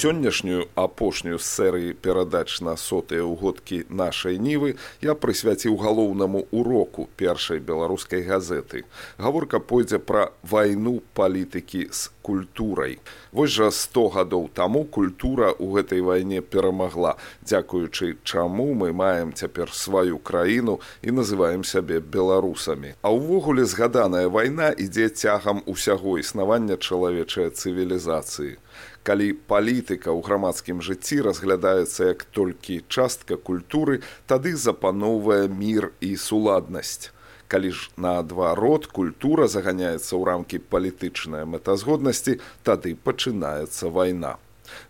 сённяшнюю апошнюю з серыі перадач на сотыя ўгодкі нашай нівы я прысвяціў галоўнаму уроку першай беларускай газеты. Гаворка пойдзе пра вайну палітыкі з культурай. Вось жа сто гадоў таму культура ў гэтай вайне перамагла. Дзякуючы чаму мы маем цяпер сваю краіну і называем сябе беларусамі. А ўвогуле згаданая вайна ідзе цягам усяго існавання чалавечай цывілізацыі калі палітыка ў грамадскім жыцці разглядаецца як толькі частка культуры, тады запаноўвае мір і суладнасць. Калі ж наадварот культура заганяецца ў рамкі палітычнай мэтазгоднасці, тады пачынаецца вайна.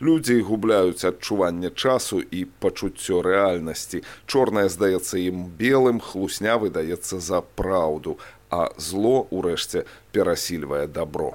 Людзі губляюць адчуванне часу і пачуццё рэальнасці. Чорнае здаецца ім белым, хлусня выдаецца за праўду, а зло ўрэшце перасільвае дабро.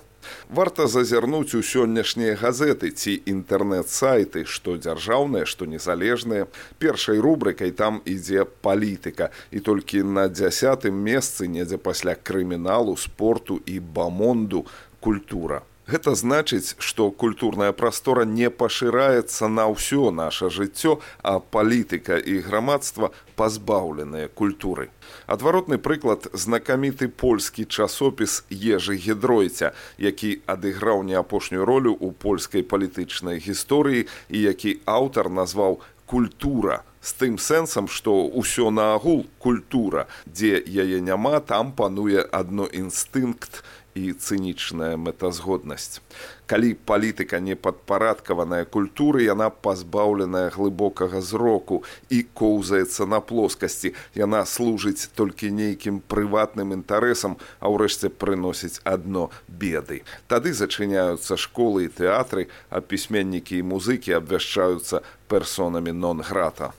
Варта зазірнуць у сённяшнія газеты ці інтэрнэт-сайты, што дзяржаўныя, што незалежныя. Першай рубрыкай там ідзе палітыка і толькі на дзясятым месцы недзе пасля крыміналу, спорту і бамонду культура. Гэта значыць, што культурная прастора не пашыраецца на ўсё наше жыццё, а палітыка і грамадства пазбаўленыя культуры. Адваротны прыклад знакаміты польскі часопіс ежы гідройця, які адыграў не апошнюю ролю ў польскай палітычнай гісторыі і які аўтар назваў культура з тым сэнсам, што ўсё наагул культура, дзе яе няма, там пануе адно інстынкт і цынічная мэтазгоднасць. Калі палітыка не падпарадкаваная культуры, яна пазбаўленая глыбокага зроку і коўзаецца на плоскасці. Яна служыць толькі нейкім прыватным інтарэсам, а ўрэшце прыносіць адно беды. Тады зачыняюцца школы і тэатры, а пісьменнікі і музыкі абвяшчаюцца персонамі нон-грата.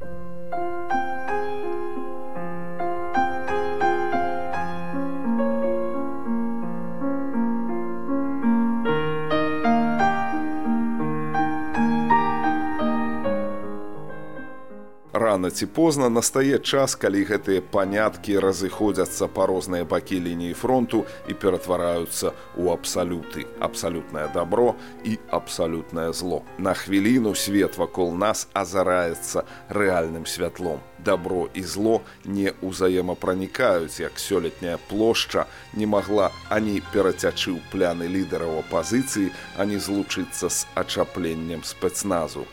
Рана ці позна настае час, калі гэтыя паняткі разыходзяцца па розныя бакі лініі фронту і ператвараюцца ў абсалюты, абсалютнае дабро і абсалютнае зло. На хвіліну свет вакол нас азараецца рэальным святлом. Дабро і зло не ўзаемапранікаюць, як сёлетняя плошча не магла ані перацячы ў пляны лідараў апазіцыі, ані злучыцца з ачапленнем спецназу.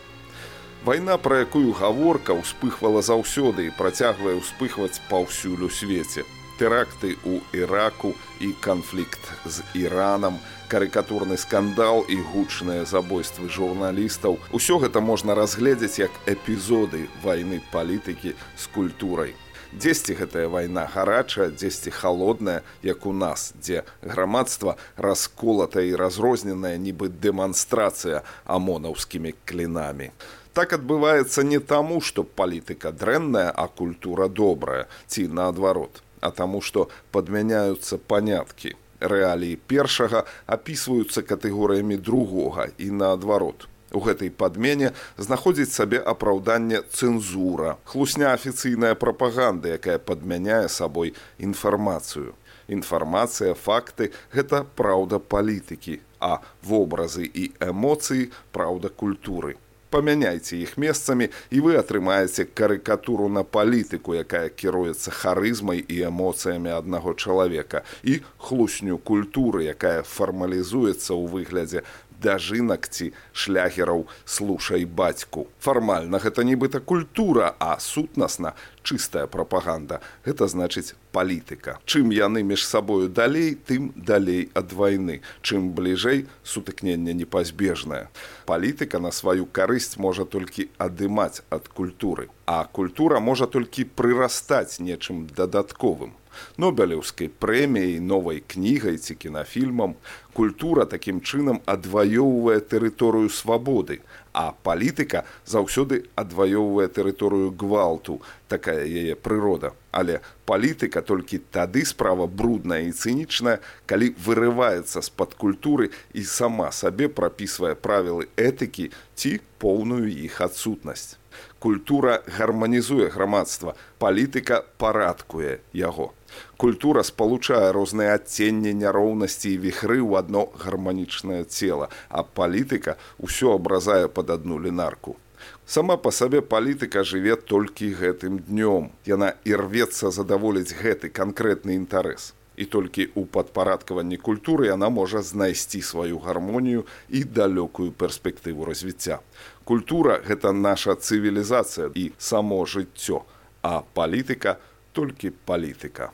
Вайна, пра якую гаворка ўспыхвала заўсёды і працягвае ўспыхваць паўсюль у свеце. Тэракты ў Іраку і канфлікт з Іранам, карыкатурны скандал і гучныя забойствы журналістаў. Усё гэта можна разгледзець як эпізоды вайны палітыкі з культурай. Дзесьці гэтая вайна гарачая, дзесьці халодная, як у нас, дзе грамадства расколатая і разрозненая нібы дэманстрацыя амонаўскімі клінамі. Так адбываецца не таму, што палітыка дрэнная, а культура добрая ці наадварот, а таму, што падмяняюцца паняткі. Рэаліі першага апісваюцца катэгорыямі другога і наадварот. У гэтай падмене знаходзіць сабе апраўданне цэнзура, хлусня афіцыйная прапаганда, якая падмяняе сабой інфармацыю. Інфармацыя, факты гэта праўда палітыкі, а вобразы і эмоцыі праўда культуры памяняйце іх месцамі і вы атрымаеце карыкатуру на палітыку, якая кіруецца харызмай і эмоцыямі аднаго чалавека і хлусню культуры, якая фармалізуецца ў выглядзе дажынак ці шляхераў слушай бацьку. Фармальна гэта нібыта культура, а сутнасна чыстая прапаганда. Гэта значыць палітыка. Чым яны між сабою далей, тым далей ад вайны. Чым бліжэй сутыкненне непазбежнае. Палітыка на сваю карысць можа толькі адымаць ад культуры. А культура можа толькі прырастаць нечым дадатковым. нобелеўскай прэміяй новай кнігай ці кінафільмам культура такім чынам адваёўвае тэрыторыю свабоды а палітыка заўсёды адваёўвае тэрыторыю гвалту такая яе прырода. Але палітыка толькі тады справа брудная і цынічная калі вырываецца з-пад культуры і сама сабе прапісвае правілы этыкі ці поўную іх адсутнасць. Культура гарманізуе грамадства палітыка парадкуе яго культура спалучае розныя адценні няроўнасці і віхры ў адно гарманічнае цела а палітыка ўсё абразае пад адну лінарку. Сама па сабе палітыка жыве толькі гэтым днём. Яна ірвецца задаволіць гэты канкрэтны інтарэс. І толькі ў падпарадкаванні культуры яна можа знайсці сваю гармонію і далёкую перспектыву развіцця. Культура гэта наша цывілізацыя і само жыццё а палітыка толькі палітыка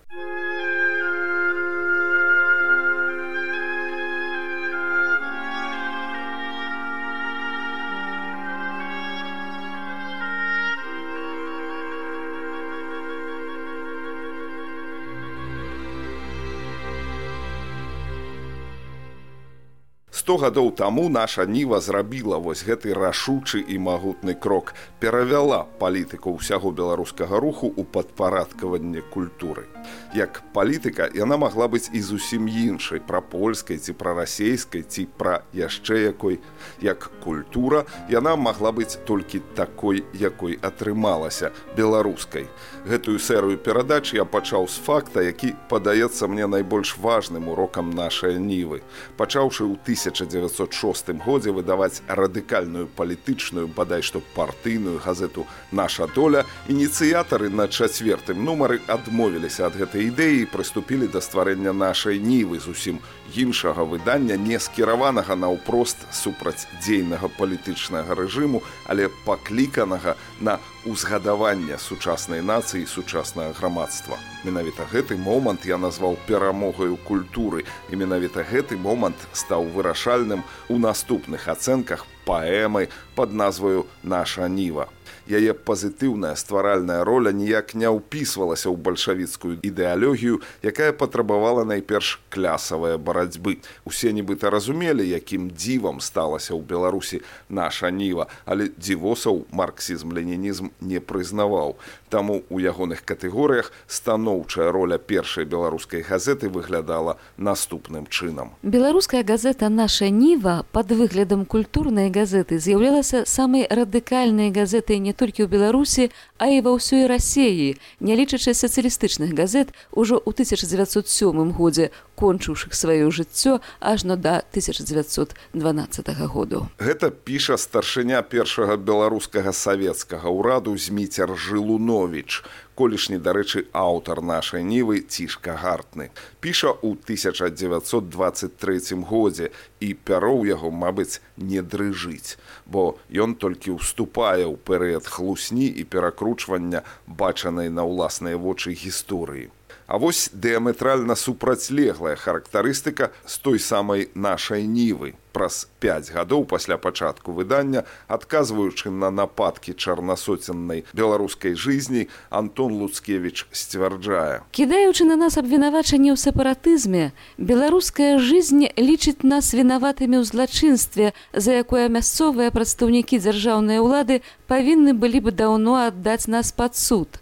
сто гадоў таму наша ніва зрабіла вось гэты рашучы і магутны крок перавяла палітыку ўсяго беларускага руху ў падпарадкаванне культуры як палітыка яна магла быць і зусім іншай пра польскай ці пра расейскай ці пра яшчэ якой. Як культура яна магла быць толькі такой якой атрымалася беларускай. Гэтую серыю перадач я пачаў з факта які падаецца мне найбольш важным урокам нашай нівы. Пачаўшы ў тысяч 1906 годзе выдаваць радыкальную палітычную бадай што партыйную газету наша доля ініцыятары на чацвертым нумары адмовіліся ад гэтай ідэі прыступілі да стварэння нашай нівы зусім іншага выдання не скіраванага наўпрост супраць дзейнага палітычнага рэжыму але пакліканага на узгадаванне сучаснай нацыі сучаснага грамадства. Менавіта гэты момант я назваў перамогаю культуры і менавіта гэты момант стаў вырашальным у наступных ацэнках паэмы под назваю наша ніва яе пазітыўная стваральная роля ніяк не ўпісвалася ў бальшавіцкую ідэалогію, якая патрабавала найперш клясавыя барацьбы. Усе нібыта разумелі, якім дзівам сталася ў Беларусі наша ніва, але дзівосаў марксізм-ленінізм не прызнаваў. Таму ў ягоных катэгорыях станоўчая роля першай беларускай газеты выглядала наступным чынам. Беларуская газета наша ніва пад выглядам культурнай газеты з'яўлялася самай радыкальнай газетай не толькі ў беларусі а і ва ўсёй рассеі не лічачы сацыялістычных газет ужо ў 1907 годзе кончыўшых сваё жыццё ажно да 1912 году. Гэта піша старшыня першага беларускага савецкага ўраду зміцер жылунович колішні дарэчы аўтар нашай нівы цішка гартны. Піша ў 1923 годзе і пяро ў яго мабыць не дрыжыць бо ён толькі ўступае ў перыяд хлусні і перакручвання бачанай на ўласныя вочы гісторыі А вось дыаметральна супрацьлеглая характарыстыка з той самай нашай нівы. Праз 5 гадоў пасля пачатку выдання, адказваючы на нападкі чарнасоценнай беларускай жызні, Антон Луцкевіч сцвярджае. Кідаючы на нас абвінавачанне ў сепаратызме, беларуская жызнь лічыць нас вінаватымі ў злачынстве, за якое мясцовыя прадстаўнікі дзяржаўнай улады павінны былі бы даўно аддаць нас пад суд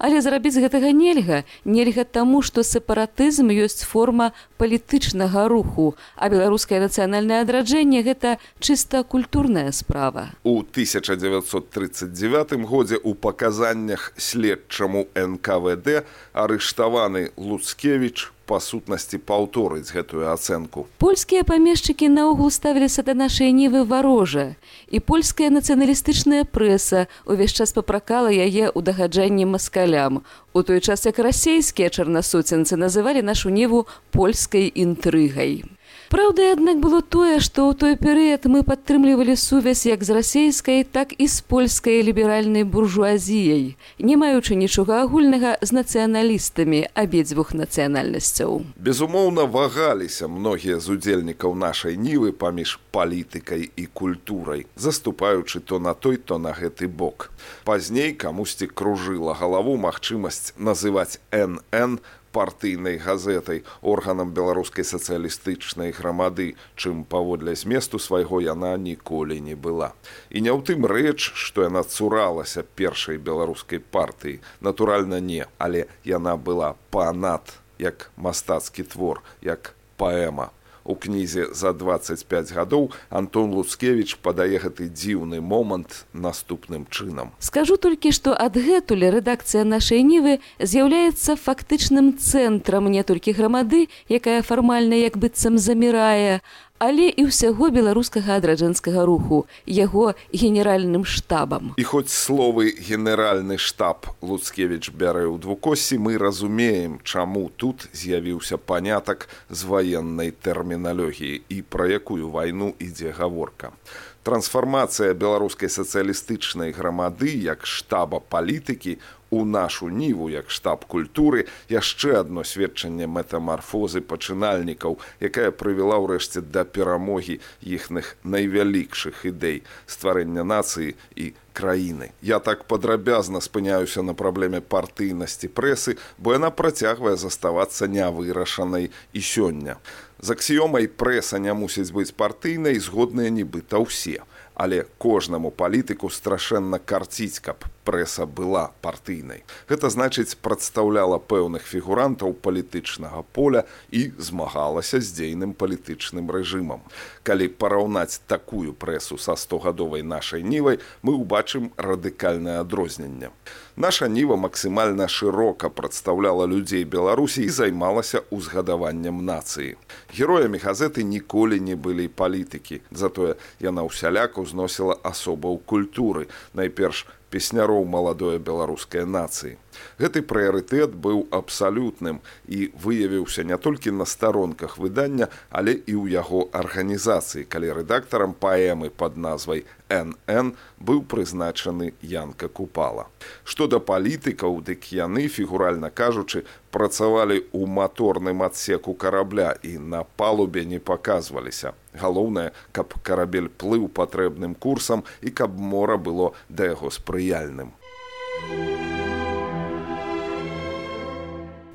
але зрабіць гэтага нельга. Нельга таму што сепаратызм ёсць форма палітычнага руху а беларускае нацыянальнае адраджэнне гэта чыста культурная справа. У 1939 годзе у паказаннях следчаму нквд арыштаваны луцкевич па сутнасці паўторыць гэтую ацэнку. Польскія памешчыкі наогул ставіліся да нашай нівы варожа. І польская нацыяналістычная прэса увесь час папракала яе ў дагаджанні маскалям. У той час як расійскія чарнасуценцы называлі нашу ніву польскай інтрыгай. Праўда, аднак было тое, што ў той перыяд мы падтрымлівалі сувязь як з расейскай, так і з польскай ліберальнай буржуазіяй, не маючы нічога агульнага з нацыяналістамі абедзвюх нацыянальнасцяў. Безумоўна, вагаліся многія з удзельнікаў нашай нівы паміж палітыкай і культурай, заступаючы то на той, то на гэты бок. Пазней камусьці кружыла галаву магчымасць называць НН партыйнай газетай органам беларускай сацыялістычнай грамады чым паводле зместу свайго яна ніколі не была. І не ў тым рэч што яна цуралася першай беларускай партыі. Натуральна не але яна была панат як мастацкі твор як паэма у кнізе за 25 гадоў Антон Луцкевич падае гэты дзіўны момант наступным чынам. Скажу толькі, што адгэтуль рэдакцыя нашай нівы з'яўляецца фактычным цэнтрам не толькі грамады, якая фармальна як быццам замірае, але і ўсяго беларускага адраджэнскага руху яго генеральным штабам. І хоць словы генеральны штаб луцкевич бярэ ў двукосі мы разумеем чаму тут з'явіўся панятак з ваеннай тэрміналогіі і пра якую вайну ідзе гаворка. Трансфармацыя беларускай сацыялістычнай грамады як штаба палітыкі у нашу ніву як штаб культуры яшчэ адно сведчанне метамарфозы пачынальнікаў якая прывяла ўрэшце да перамогі іхных найвялікшых ідэй стварэння нацыі і краіны. Я так падрабязна спыняюся на праблеме партыйнасці прэсы бо яна працягвае заставацца нявырашанай і сёння. З аксіёмай прэса не мусіць быць партыйнай згодныя нібыта ўсе але кожнаму палітыку страшэнна карціць каб прэса была партыйнай. Гэта значыць прадстаўляла пэўных фігурантаў палітычнага поля і змагалася з дзейным палітычным рэжымам. Калі параўнаць такую прэсу са стогадовай нашай нівай мы ўбачым радыкальнае адрозненне. Наша ніва максімальна шырока прадстаўляла людзей беларусі і займалася ўзгадаваннем нацыі. Героямі газеты ніколі не былі палітыкі. Затое яна ўсяляк узносіла асобаў культуры найперш песняроў маладое беларускай нацыі. Гэты прыярытэт быў абсалютным і выявіўся не толькі на старонках выдання, але і ў яго арганізацыі, калі рэдактарам паэмы пад назвай НН быў прызначаны Янка Купала. Што да палітыкаў, дык яны, фігуральна кажучы, працавалі ў маторным адсеку карабля і на палубе не паказваліся. Галоўнае, каб карабель плыў патрэбным курсам і каб мора было да яго спрыяльным.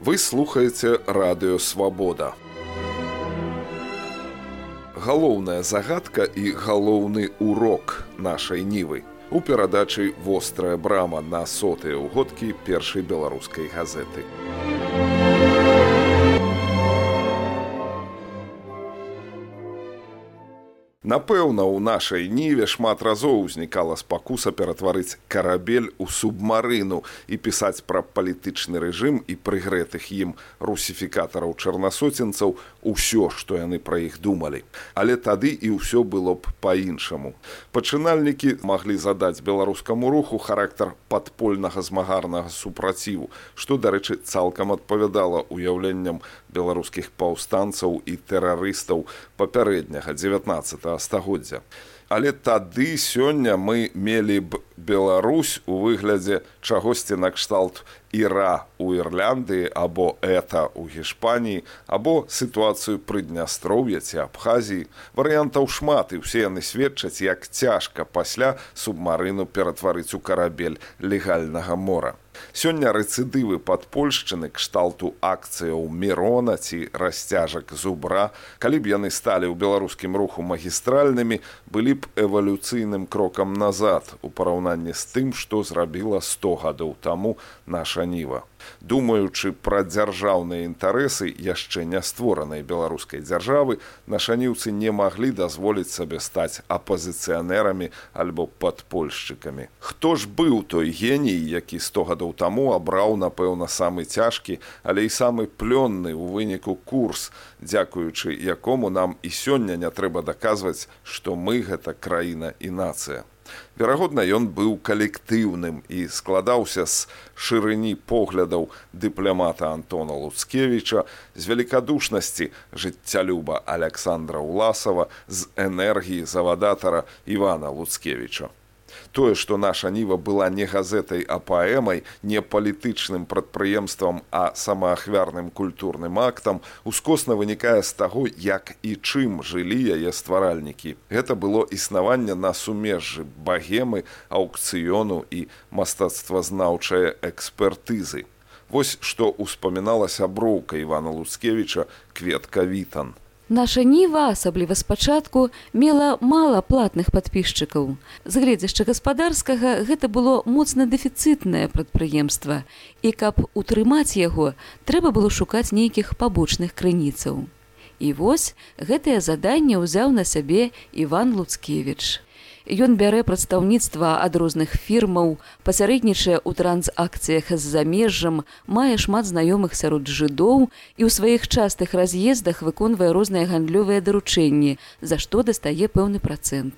Вы слухаеце радыё свабода галоўная загадка і галоўны урок нашай нівы у перадачы вострая брама на сотыя ўгодкі першай беларускай газеты. Напэўна, у нашай ніве шмат разоў узнікала спакуса ператварыць карабель у субмарыну і пісаць пра палітычны рэжым і прыгрэтых ім русіфікатараў чарнасоценцаў усё, што яны пра іх думалі. Але тады і ўсё было б па-іншаму. Пачынальнікі маглі задаць беларускаму руху характар падпольнага змагарнага супраціву, што, дарэчы, цалкам адпавядала ўяўленням беларускіх паўстанцаў і тэрарыстаў папярэдняга 19 стагоддзя. Але тады сёння мы мелі б Беларусь у выглядзе чагосьці накшталт іра у Ірландыі або эта ў Гішпаніі або сітуацыю прыднястроўя ці абхазіі. Варыянтаў шмат і ўсе яны сведчаць, як цяжка пасля субмарыну ператварыць у карабель легальнага мора. Сёння рэцыдывы падпольшчыны кшталту акцыяў Мірона ці расцяжак зубра, калі б яны сталі ў беларускім руху магістральнымі, былі б эвалюцыйным крокам назад у параўнанні з тым, што зрабіла 100 гадоў таму наша ніва думаючы пра дзяржаўныя інтарэсы яшчэ не створанай беларускай дзяржавы нашаніўцы не маглі дазволіць сабе стаць апазіцыянерамі альбо падпольшчыкамі. Хто ж быў той геній які сто гадоў таму абраў напэўна самы цяжкі але і самы плённы ў выніку курс дзякуючы якому нам і сёння не трэба даказваць што мы гэта краіна і нацыя Верагодна, ён быў калектыўным і складаўся з шырыні поглядаў дыпламата Антона Луцкевіча, з великкадушнасці жыццялюба Александра Уласава, з энергіі завадатара Івана Луцкевіча тое што наша ніва была не газетай а паэмай не палітычным прадпрыемствам а самаахвярным культурным актам ускосна вынікае з таго як і чым жылі яе стваральнікі гэта было існаванне на сумежжы багемы аўкцыёну і мастацтвазнаўчае экспертызы Вось што ўспамінала сяброўка Івана Луцкевіча кветка вітан. Наша ніва, асабліва спачатку, мела мала платных падпісчыкаў. З гледзяшча гаспадарскага гэта было моцна дэфіцытнае прадпрыемства. І каб утрымаць яго, трэба было шукаць нейкіх пабочных крыніцаў. І вось гэтае заданне ўзяў на сябе Іван Луцкевіч. Ён бярэ прадстаўніцтва ад розных фірмаў, пасярэднічае ў трансакцыях з замежжам, мае шмат знаёмых сярод жыдоў і ў сваіх частых раз'ездах выконвае розныя гандлёвыя даручэнні, за што дастае пэўны працэнт.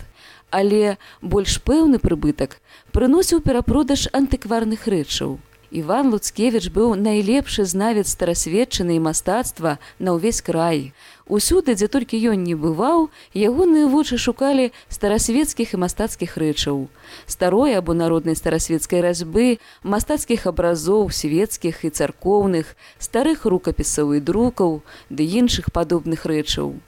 Але больш пэўны прыбытак прыносіў перапродаж антыкварных рэчаў. Іван Луцкевіч быў найлепшы знавец старасведчыны і мастацтва на ўвесь край. Усюды, дзе толькі ён не бываў, ягоныя вочы шукалі старасвецкіх і мастацкіх рэчаў. Старой або народнай старасвецкай разьбы, мастацкіх абразоў, свецкіх і царкоўных, старых рукапісаў і друкаў, ды іншых падобных рэчаў.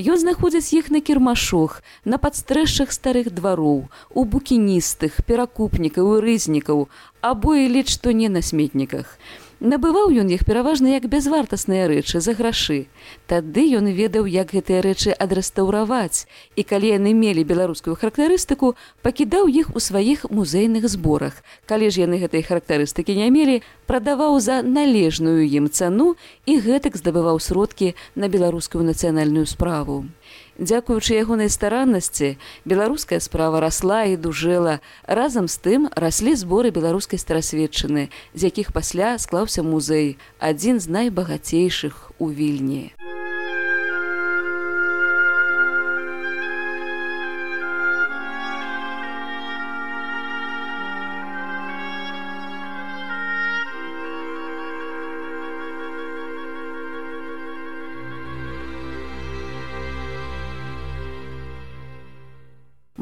Ён знаходзіць іх на кірмашох, на падстрэшшах старых двароў, у букіністых, перакупнікаў і рызнікаў, або і ледь што не на сметніках. Набываў ён іх пераважна як бязвартасныя рэчы за грашы. Тады ён ведаў, як гэтыя рэчы адрэстаўраваць. І калі яны мелі беларускую характарыстыку, пакідаў іх у сваіх музейных зборах. Калі ж яны гэтай характарыстыкі не мелі, прадаваў за належную ім цану і гэтак здабываў сродкі на беларускую нацыянальную справу. Дзякуючы ягонай стараннасці, беларуская справа расла і дужэла. Разам з тым раслі зборы беларускай старасведчыны, з якіх пасля склаўся музей, адзін з найбагацейшых у вільні.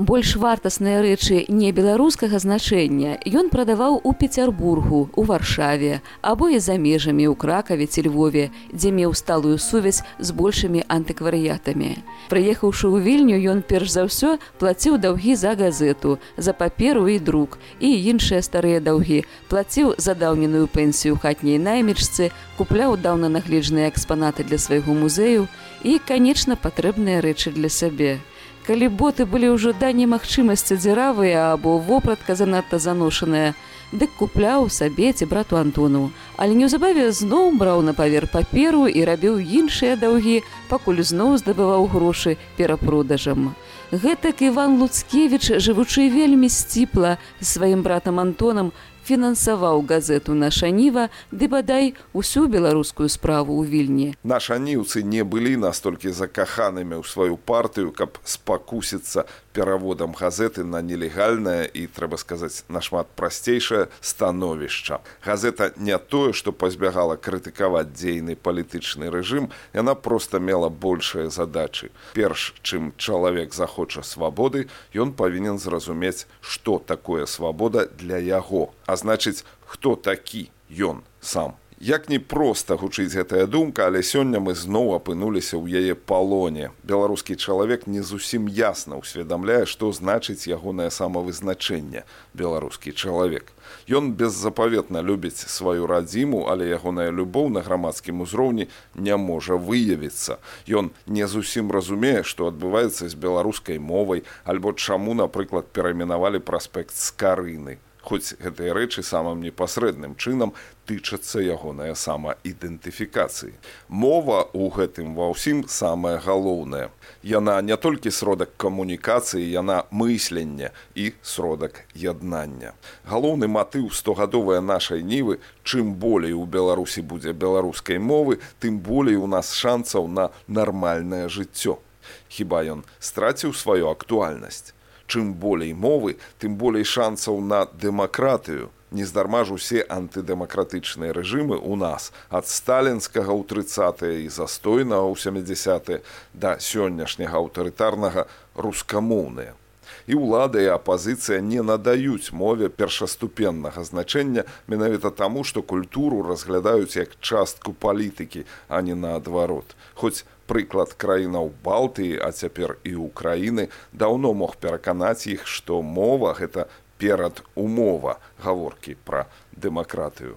Больш вартасныя рэчы не беларускага значэння ён прадаваў у пецярбургу у варшаве або і за межамі ў кракаве ці львове дзе меў сталую сувязь з большымі антыкварыятамі. Прыехаўшы ў вільню ён перш за ўсё плаціў даўгі за газету за паперу і друк і іншыя старыя даўгі плаціў задаўненую пенсію хатняй наймічцы купляў даўна нагледжаныя экспанаты для свайго музею і канечна патрэбныя рэчы для сябе калі боты былі ўжо да немагчымасці дзіравыя або вопратка занадта заношаная дык купляў сабе ці брату антону. Але неўзабаве зноў браў на павер паперу і рабіў іншыя даўгі пакуль зноў здабываў грошы перапродажам. Гэтак іван луцкевич жывучы вельмі сціпла сваім братам антонам фінансаваў газету наша ніва ды бадай усю беларускую справу ў вільні. Наша ніўцы не былі настолькі закаханымі ў сваю партыю каб спакусіцца пераводам газеты на нелегальнае і трэба сказаць нашмат прасцейшае становішча. Газета не тое што пазбягала крытыкаваць дзейны палітычны рэжым яна проста мела большыя задачы. Перш чым чалавек захоча свабоды ён павінен зразумець што такое свабода для яго а значыць хто такі ён сам? Як не проста гучыць гэтая думка але сёння мы зноў апынуліся ў яе палоне. Беларускі чалавек не зусім ясна ўсведамляе што значыць ягонае самавызначэнне беларускі чалавек. Ён беззапаветна любіць сваю радзіму але ягоная любоў на грамадскім узроўні не можа выявіцца. Ён не зусім разумее што адбываецца з беларускай мовай альбо чаму напрыклад перайменавалі праспект з карыны хоць гэтыя рэчы самым непасрэдным чынам тычацца ягоная самаідэнтыфікацыі. Мова ў гэтым ва ўсім самае галоўнае. Яна не толькі сродак камунікацыі, яна мыслення і сродак яднання. Галоўны матыў стогадовая нашай нівы, чым болей у Беларусі будзе беларускай мовы, тым болей у нас шанцаў на нармальнае жыццё. Хіба ён страціў сваю актуальнасць чым болей мовы, тым болей шансаў на дэмакратыю. Нездарма ж усе антыдэмакратычныя рэжымы ў нас ад сталінскага ў трыцатыя і застойнага ў 70 да сённяшняга аўтарытарнага рускамоўныя. І ўлада і апазіцыя не надаюць мове першаступеннага значэння менавіта таму, што культуру разглядаюць як частку палітыкі, а не наадварот. Хоць прыклад краінаў балтыі а цяпер і ўкраіны даўно мог пераканаць іх што мова гэта перад умова гаворкі пра дэмакратыю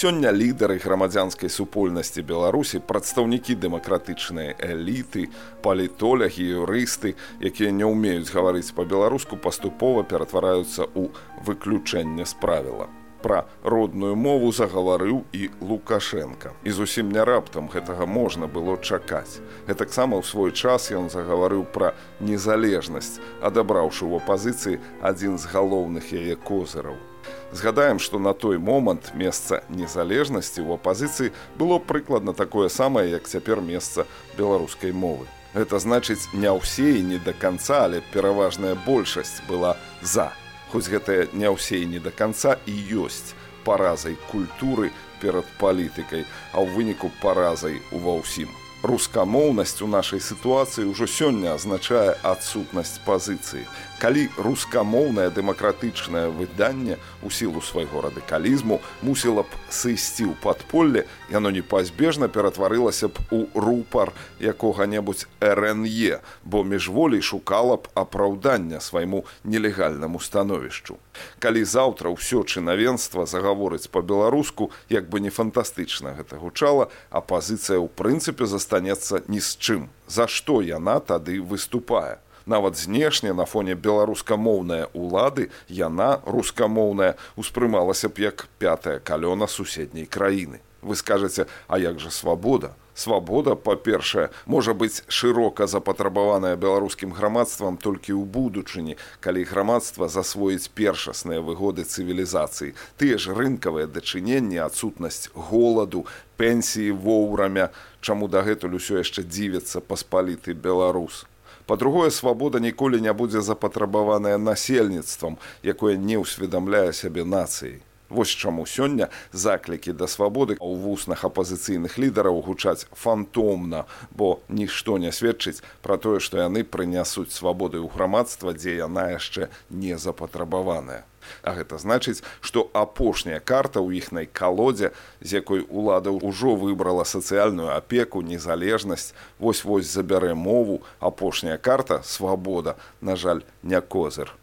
Сёння лідары грамадзянскай супольнасці Беларусі, прадстаўнікі дэмакратычнай эліты, палітолягі, юрысты, якія не ўмеюць гаварыць па-беларуску, паступова ператвараюцца ў выключэнне з правіла. Пра родную мову загаварыў і Лукашенко. І зусім не раптам гэтага можна было чакаць. Гэтаксама ў свой час ён загаварыў пра незалежнасць, адабраўшы ў апазіцыі адзін з галоўных яе козыраў. Згадаем, што на той момант месца незалежнасці ў апазіцыі было прыкладна такое самае, як цяпер месца беларускай мовы. Гэта значыць, не ўсе і не да канца, але пераважная большасць была за. Хоць гэтая не ўсе і не да канца і ёсць паразай культуры перад палітыкай, а ў выніку паразай ува ўсім рускамоўнасць у нашай сітуацыі ўжо сёння азначае адсутнасць пазіцыі. Калі рускамоўнае дэмакратычнае выданне у сілу свайго радыкалізму мусіла б сысці ў падполле, яно непазбежна ператварылася б у рупар якога-небудзь РНЕ, бо міжволей шукала б апраўдання свайму нелегальнаму становішчу. Калі заўтра ўсё чынавенства загаворыць па-беларуску, як бы не фантастычна гэта гучала, апазіцыя ў прынцыпе застаецца застанецца ні з чым за што яна тады выступае нават знешне на фоне беларускамоўнай улады яна рускамоўная успрымалася б як пятая калёна суседняй краіны вы скажаце а як жа свабода свабода па-першае можа быць шырока запатрабаваная беларускім грамадствам толькі ў будучыні калі грамадства засвоіць першасныя выгоды цывілізацыі тыя ж рынкавыя дачыненні адсутнасць голаду пенсіі воўрамя чаму дагэтуль усё яшчэ дзівецца паспаліты беларус. Па-другое, свабода ніколі не будзе запатрабаваная насельніцтвам, якое не ўсведамляе сябе нацыяй. Вось чаму сёння заклікі да свабоды ў вуснах апазіцыйных лідараў гучаць фантомна, бо нішто не сведчыць пра тое, што яны прынясуць свабоды ў грамадства, дзе яна яшчэ не запатрабаваная. А гэта значыць, што апошняя карта ў іхнай калодзе, з якой улада ўжо выбрала сацыяльную апеку, незалежнасць, вось-вось забярэ мову, апошняя карта свабода, на жаль, не козыр.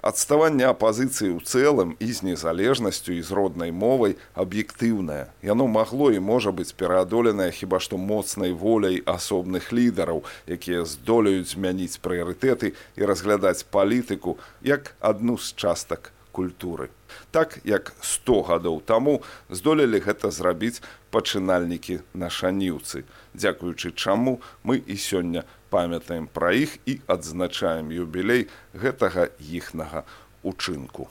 Адставанне апазіцыі ў цэлым і з незалежнасцю і з роднай мовай аб'ектыўнае. Яно магло і можа быць пераадоленае хіба што моцнай воляй асобных лідараў, якія здолеюць змяніць прыярытэты і разглядаць палітыку як адну з частак культуры. Так як 100 гадоў таму здолелі гэта зрабіць пачынальнікі нашаніўцы. Дзякуючы чаму мы і сёння памятаем пра іх і адзначаем юбілей гэтага іхнага учынку.